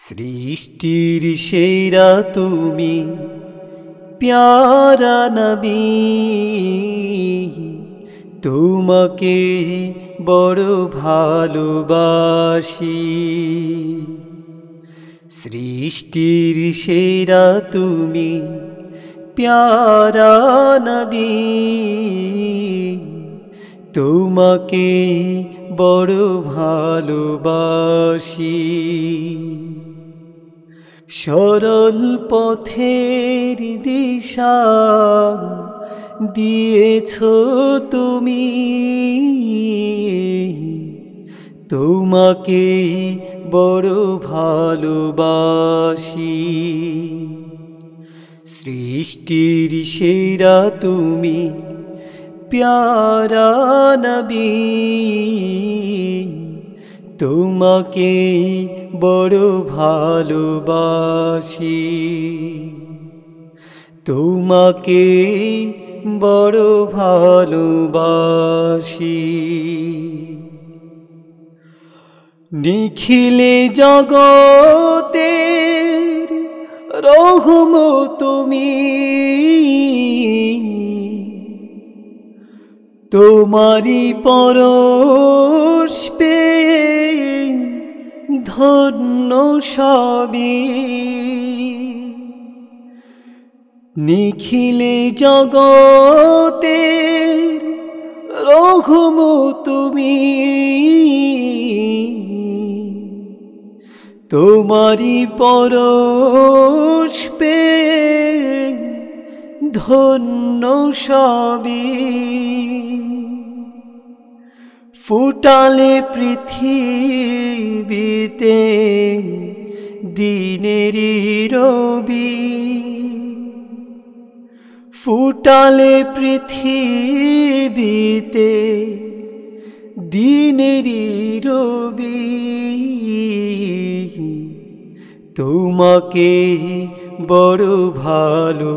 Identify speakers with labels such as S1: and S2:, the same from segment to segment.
S1: সৃষ্টির সেরা তুমি, প্যারা নবী। তোমাকে বড় ভালোবাসি। সৃষ্টির সেরা তুমি, প্যারা নবী। তোমাকে বড় ভালোবাসি। সরল পথের দিশা দিয়েছ তুমি। তোমাকে বড় ভালোবাসি। সৃষ্টির সেরা তুমি প্যারা নবী। তোমাকে বড় ভালোবাসি। তোমাকে বড় ভালোবাসি। নিখিলে জগতে রহম তুমি। তোমারি পরশ পেয়ে ধন্য সবই। নিখিলে জগতে রঘুম তুমি। তোমারি পেয়ে ধন্য সবই। ফুটালে পৃথিবীতে দিনের রবি। ফুটালে পৃথিবীতে দিনেরই রবি। তোমাকে বড় ভালোবাসি।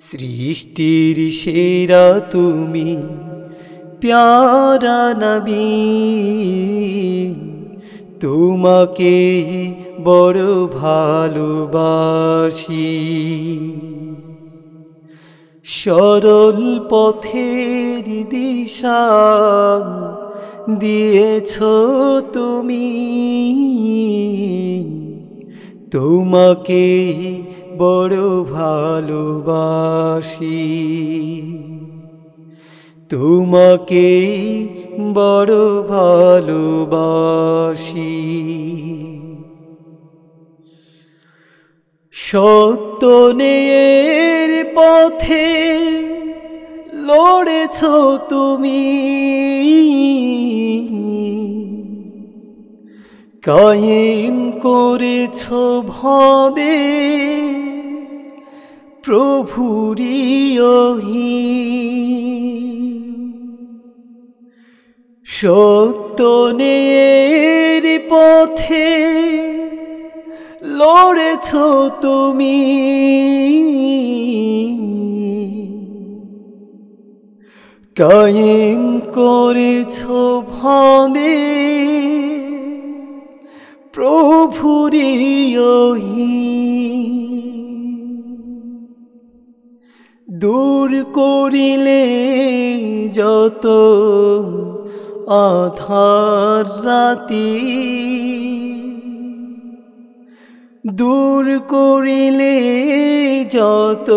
S1: সৃষ্টির সেরা তুমি প্যারা নবী। তোমাকে বড় ভালোবাসি। সরল পথের দিশা দিয়েছ তুমি। তোমাকে বড় ভালোবাসি। তোমাকে বড় ভালোবাসি। সত্য নেয়ের পথে লড়েছ তুমি। কায়েম করেছ ভবে প্রভুরিয়হি সত্যনের পথে লড়েছ তুমি। কায়েম করেছ ভবে প্রভুরিয়হি দূর করিলে যত আধার রাতি দূর করিলে যত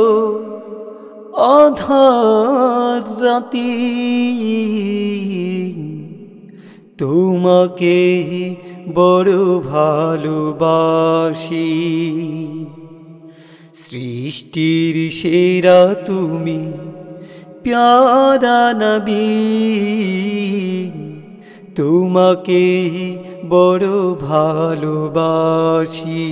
S1: আধার রাতি। তোমাকে বড় ভালোবাসি। সৃষ্টির সেরা তুমি প্যারা নবী তোমাকে বড় ভালোবাসি।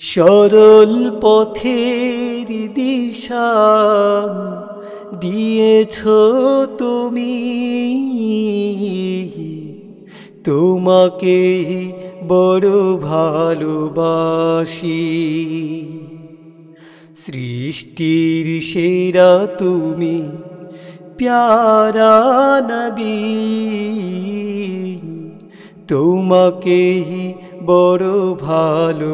S1: সরল পথের দিশা দিয়েছ তুমি। তোমাকে বড় ভালোবাসি। সৃষ্টির সেরা তুমি প্যারা নবী। তোমাকেই বড় ভালোবাসি।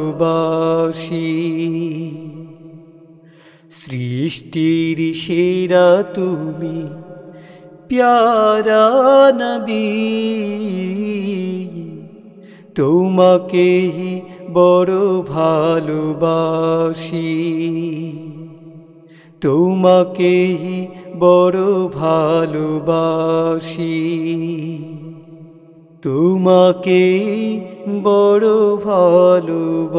S1: সৃষ্টির সেরা তুমি প্যারা নবী। তোমাকেই বড় ভালোবাসি তোমাকেই বড় ভালোবাসি তোমাকে বড় ভালোবাসি।